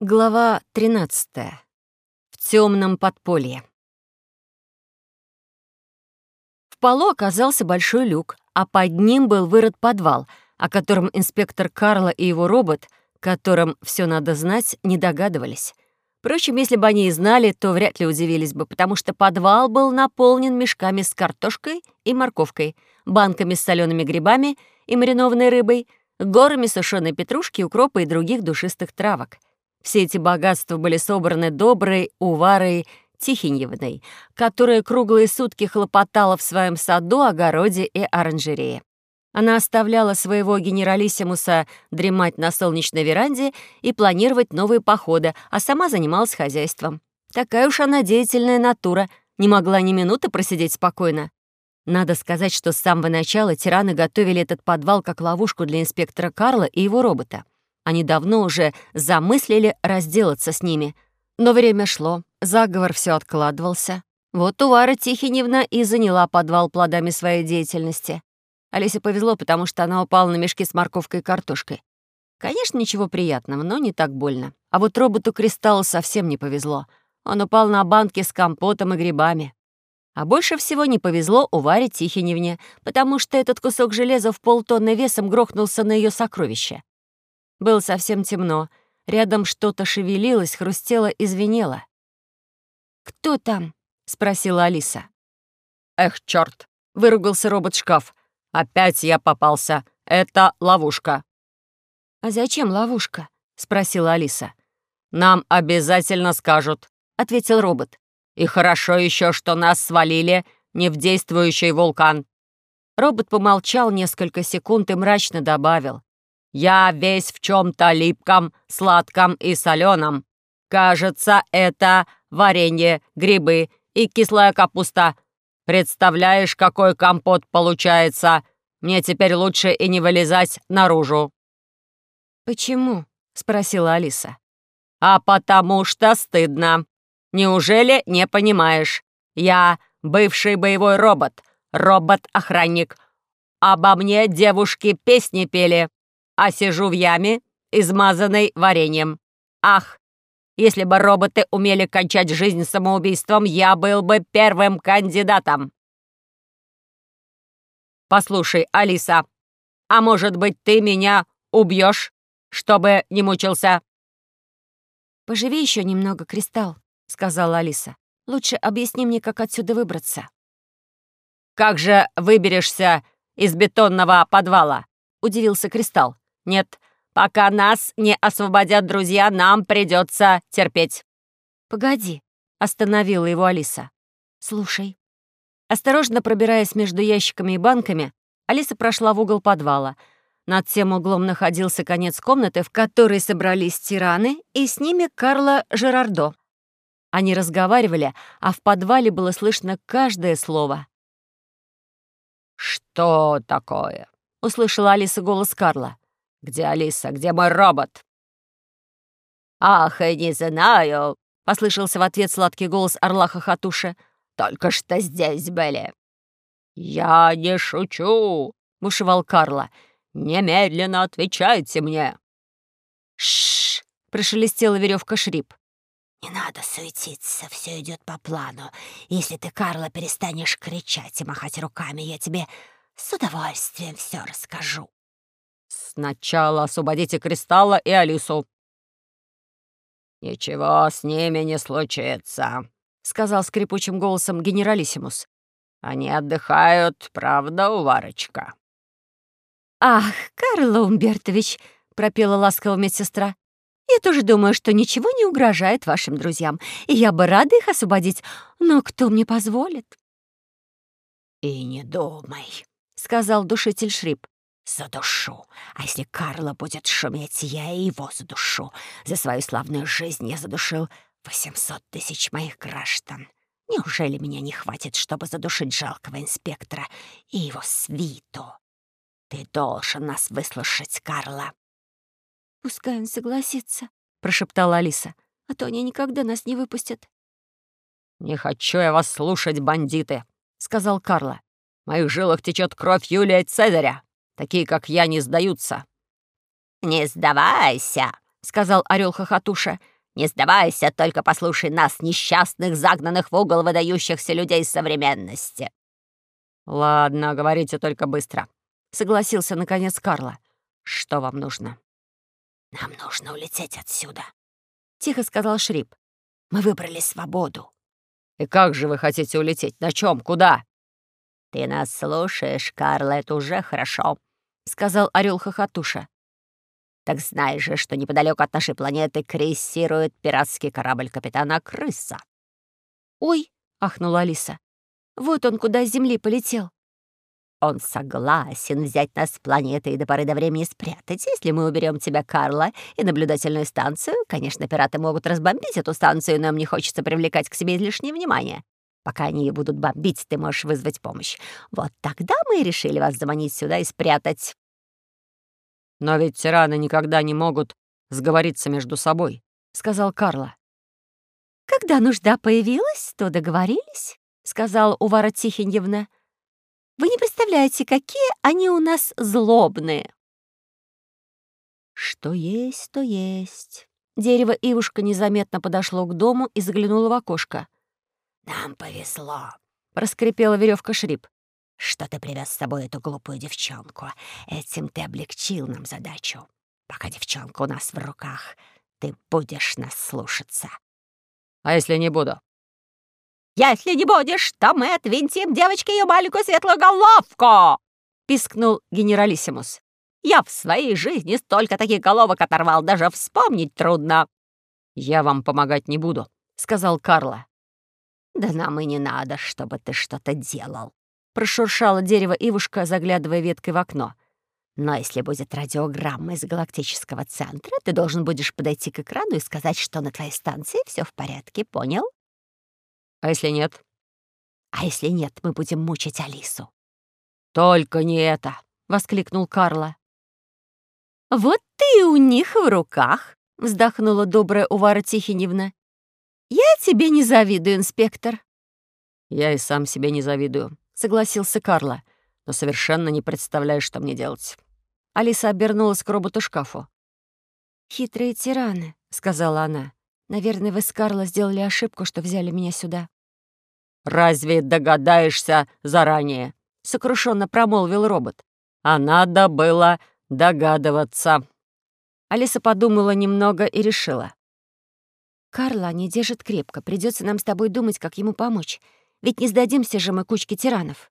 Глава 13. В темном подполье. В полу оказался большой люк, а под ним был вырыт подвал, о котором инспектор Карла и его робот, которым все надо знать, не догадывались. Впрочем, если бы они и знали, то вряд ли удивились бы, потому что подвал был наполнен мешками с картошкой и морковкой, банками с солеными грибами и маринованной рыбой, горами сушеной петрушки, укропа и других душистых травок — все эти богатства были собраны доброй Уварой Тихиневной, которая круглые сутки хлопотала в своем саду, огороде и оранжерее. Она оставляла своего генералиссимуса дремать на солнечной веранде и планировать новые походы, а сама занималась хозяйством. Такая уж она деятельная натура, не могла ни минуты просидеть спокойно. Надо сказать, что с самого начала тираны готовили этот подвал как ловушку для инспектора Карла и его робота. Они давно уже замыслили разделаться с ними. Но время шло, заговор все откладывался. Вот Увара Тихиневна и заняла подвал плодами своей деятельности. Алисе повезло, потому что она упала на мешки с морковкой и картошкой. Конечно, ничего приятного, но не так больно. А вот роботу Кристаллу совсем не повезло. Он упал на банки с компотом и грибами. А больше всего не повезло Уваре Тихиневне, потому что этот кусок железа в полтонны весом грохнулся на ее сокровище. Было совсем темно. Рядом что-то шевелилось, хрустело и звенело. «Кто там?» — спросила Алиса. «Эх, чёрт!» — выругался робот-шкаф. «Опять я попался. Это ловушка». «А зачем ловушка?» — спросила Алиса. «Нам обязательно скажут», — ответил робот. «И хорошо еще, что нас свалили не в действующий вулкан». Робот помолчал несколько секунд и мрачно добавил. Я весь в чем-то липком, сладком и соленом. Кажется, это варенье, грибы и кислая капуста. Представляешь, какой компот получается? Мне теперь лучше и не вылезать наружу». «Почему?» — спросила Алиса. «А потому что стыдно. Неужели не понимаешь? Я бывший боевой робот, робот-охранник. Обо мне девушки песни пели а сижу в яме, измазанной вареньем. Ах, если бы роботы умели кончать жизнь самоубийством, я был бы первым кандидатом. Послушай, Алиса, а может быть, ты меня убьешь, чтобы не мучился?» «Поживи еще немного, Кристалл», — сказала Алиса. «Лучше объясни мне, как отсюда выбраться». «Как же выберешься из бетонного подвала?» — удивился Кристалл. Нет, пока нас не освободят друзья, нам придется терпеть». «Погоди», — остановила его Алиса. «Слушай». Осторожно пробираясь между ящиками и банками, Алиса прошла в угол подвала. Над тем углом находился конец комнаты, в которой собрались тираны, и с ними Карла Жерардо. Они разговаривали, а в подвале было слышно каждое слово. «Что такое?» — услышала Алиса голос Карла. «Где Алиса? Где мой робот?» «Ах, не знаю», — послышался в ответ сладкий голос орла Хохотуша. «Только что здесь были». «Я не шучу», — бушевал Карла. «Немедленно отвечайте мне». «Ш-ш-ш», прошелестела веревка Шрип. «Не надо суетиться, все идет по плану. Если ты, Карла, перестанешь кричать и махать руками, я тебе с удовольствием все расскажу». Сначала освободите Кристалла и Алису». «Ничего с ними не случится», — сказал скрипучим голосом генералиссимус. «Они отдыхают, правда, уварочка?» «Ах, Карл Умбертович», — пропела ласково медсестра, «я тоже думаю, что ничего не угрожает вашим друзьям, и я бы рада их освободить, но кто мне позволит?» «И не думай», — сказал душитель Шрип задушу. А если Карла будет шуметь, я и его задушу. За свою славную жизнь я задушил 800 тысяч моих граждан. Неужели меня не хватит, чтобы задушить жалкого инспектора и его свиту? Ты должен нас выслушать, Карла. «Пускай он согласится», — прошептала Алиса, «а то они никогда нас не выпустят». «Не хочу я вас слушать, бандиты», — сказал Карла. «В моих жилах течет кровь Юлия Цезаря. Такие, как я, не сдаются». «Не сдавайся», — сказал орел хохотуша. «Не сдавайся, только послушай нас, несчастных, загнанных в угол выдающихся людей современности». «Ладно, говорите только быстро», — согласился наконец Карла. «Что вам нужно?» «Нам нужно улететь отсюда», — тихо сказал Шрип. «Мы выбрали свободу». «И как же вы хотите улететь? На чем? Куда?» «Ты нас слушаешь, Карла, это уже хорошо», — сказал орел хохотуша. «Так знаешь же, что неподалеку от нашей планеты крейсирует пиратский корабль капитана Крыса». «Ой!» — ахнула Алиса. «Вот он куда с Земли полетел». Он согласен взять нас с планеты и до поры до времени спрятать, если мы уберем тебя, Карла, и наблюдательную станцию. Конечно, пираты могут разбомбить эту станцию, но им не хочется привлекать к себе излишнее внимание. Пока они будут бомбить, ты можешь вызвать помощь. Вот тогда мы и решили вас заманить сюда и спрятать. «Но ведь тираны никогда не могут сговориться между собой», — сказал Карла. «Когда нужда появилась, то договорились», — сказала Увара Тихоньевна. Вы не представляете, какие они у нас злобные!» Что есть, то есть. Дерево Ивушка незаметно подошло к дому и заглянуло в окошко. «Нам повезло», — проскрипела веревка Шрип. «Что ты привез с собой эту глупую девчонку? Этим ты облегчил нам задачу. Пока девчонка у нас в руках, ты будешь нас слушаться». «А если не буду?» «Если не будешь, то мы отвинтим девочке ее маленькую светлую головку!» — пискнул генералиссимус. «Я в своей жизни столько таких головок оторвал, даже вспомнить трудно». «Я вам помогать не буду», — сказал Карла. «Да нам и не надо, чтобы ты что-то делал», — прошуршало дерево Ивушка, заглядывая веткой в окно. «Но если будет радиограмма из галактического центра, ты должен будешь подойти к экрану и сказать, что на твоей станции все в порядке, понял?» А если нет? А если нет, мы будем мучить Алису. Только не это, воскликнул Карла. Вот ты у них в руках, вздохнула добрая Увара Тихиневна. Я тебе не завидую, инспектор. Я и сам себе не завидую, согласился Карла, но совершенно не представляю, что мне делать. Алиса обернулась к роботу-шкафу. «Хитрые тираны», — сказала она. Наверное, вы с Карло сделали ошибку, что взяли меня сюда». «Разве догадаешься заранее?» — сокрушенно промолвил робот. «А надо было догадываться». Алиса подумала немного и решила. «Карла не держит крепко. Придется нам с тобой думать, как ему помочь. Ведь не сдадимся же мы кучке тиранов».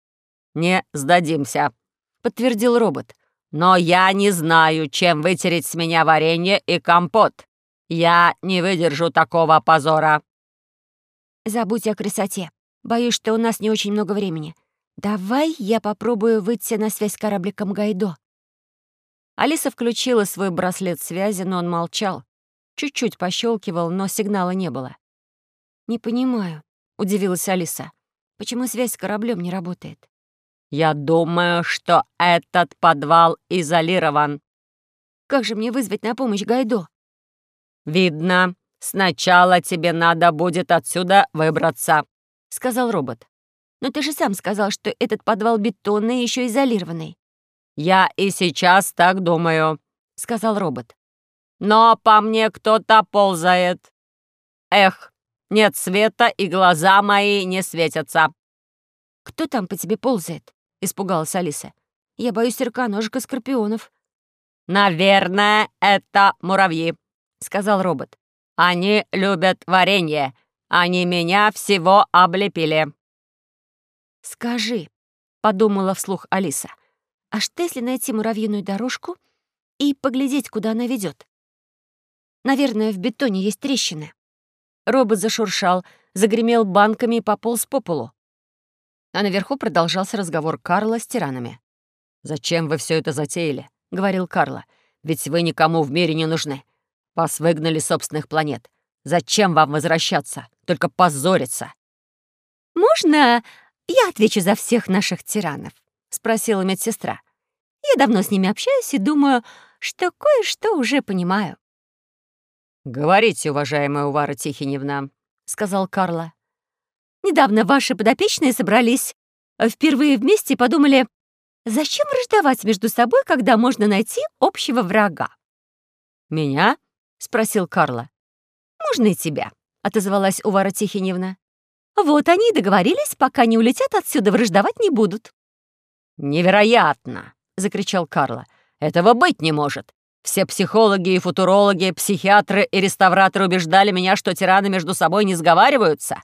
«Не сдадимся», — подтвердил робот. «Но я не знаю, чем вытереть с меня варенье и компот. «Я не выдержу такого позора!» «Забудь о красоте. Боюсь, что у нас не очень много времени. Давай я попробую выйти на связь с корабликом Гайдо». Алиса включила свой браслет связи, но он молчал. Чуть-чуть пощелкивал, но сигнала не было. «Не понимаю», — удивилась Алиса. «Почему связь с кораблем не работает?» «Я думаю, что этот подвал изолирован». «Как же мне вызвать на помощь Гайдо?» «Видно, сначала тебе надо будет отсюда выбраться», — сказал робот. «Но ты же сам сказал, что этот подвал бетонный и еще изолированный». «Я и сейчас так думаю», — сказал робот. «Но по мне кто-то ползает. Эх, нет света, и глаза мои не светятся». «Кто там по тебе ползает?» — испугалась Алиса. «Я боюсь серконожек и скорпионов». «Наверное, это муравьи», — сказал робот. «Они любят варенье. Они меня всего облепили». «Скажи», — подумала вслух Алиса, «а что если найти муравьиную дорожку и поглядеть, куда она ведет? Наверное, в бетоне есть трещины». Робот зашуршал, загремел банками и пополз по полу. А наверху продолжался разговор Карла с тиранами. «Зачем вы все это затеяли?» — говорил Карла. «Ведь вы никому в мире не нужны. Вас выгнали с собственных планет. Зачем вам возвращаться? Только позориться!» «Можно я отвечу за всех наших тиранов?» — спросила медсестра. «Я давно с ними общаюсь и думаю, что кое-что уже понимаю». «Говорите, уважаемая Увара Тихиневна», — сказал Карла. «Недавно ваши подопечные собрались впервые вместе подумали, зачем враждовать между собой, когда можно найти общего врага?» «Меня?» спросил Карла. «Можно и тебя», — отозвалась Увара Тихиневна. «Вот они и договорились, пока не улетят отсюда, враждовать не будут». «Невероятно!» — закричал Карла. «Этого быть не может. Все психологи и футурологи, психиатры и реставраторы убеждали меня, что тираны между собой не сговариваются».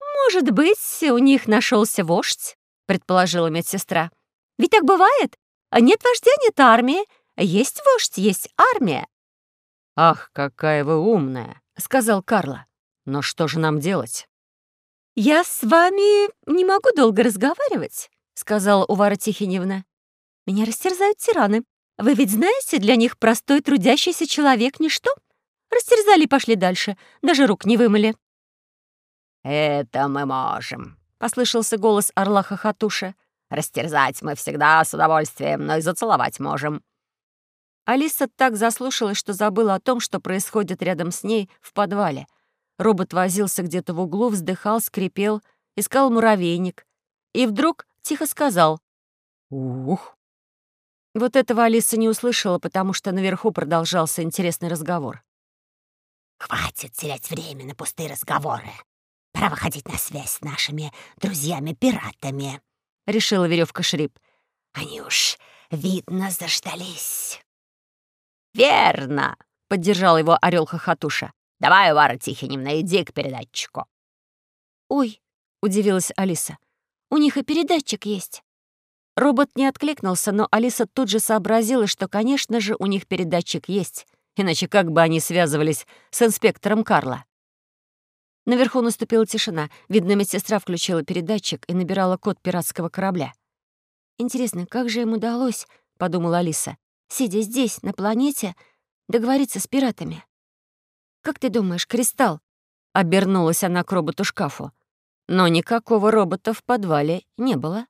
«Может быть, у них нашелся вождь?» — предположила медсестра. «Ведь так бывает. Нет вождя, нет армии. Есть вождь, есть армия». «Ах, какая вы умная!» — сказал Карла. «Но что же нам делать?» «Я с вами не могу долго разговаривать», — сказала Увара Тихиневна. «Меня растерзают тираны. Вы ведь знаете, для них простой трудящийся человек — ничто. Растерзали и пошли дальше, даже рук не вымыли». «Это мы можем», — послышался голос орла Хохотуша. «Растерзать мы всегда с удовольствием, но и зацеловать можем». Алиса так заслушалась, что забыла о том, что происходит рядом с ней в подвале. Робот возился где-то в углу, вздыхал, скрипел, искал муравейник. И вдруг тихо сказал «Ух!». Вот этого Алиса не услышала, потому что наверху продолжался интересный разговор. «Хватит терять время на пустые разговоры. Пора выходить на связь с нашими друзьями-пиратами», — решила веревка Шрип. «Они уж, видно, заждались». «Верно!» — поддержал его орел Хохотуша. «Давай, Вара Тихоневна, иди к передатчику». «Ой!» — удивилась Алиса. «У них и передатчик есть». Робот не откликнулся, но Алиса тут же сообразила, что, конечно же, у них передатчик есть, иначе как бы они связывались с инспектором Карла. Наверху наступила тишина. Видно, медсестра включила передатчик и набирала код пиратского корабля. «Интересно, как же им удалось?» — подумала Алиса. «Сидя здесь, на планете, договориться с пиратами». «Как ты думаешь, Кристалл?» — обернулась она к роботу-шкафу. Но никакого робота в подвале не было.